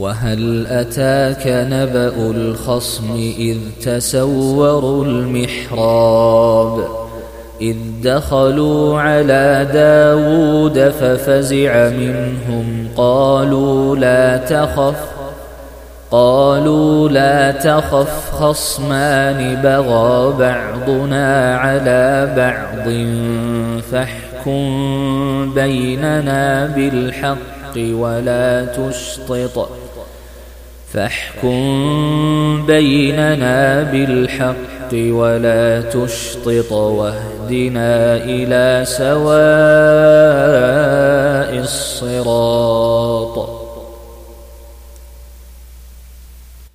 وهل أتاك نبأ الخصم إذ تسوروا المحراب إذ دخلوا على داود ففزع منهم قالوا لا تخف قالوا لا تخف خصمان بغى بعضنا على بعض فاحكم بيننا بالحق بالحق ولا تشطط. فاحكم بيننا بالحق ولا تشطط واهدنا إلى سواء الصراط.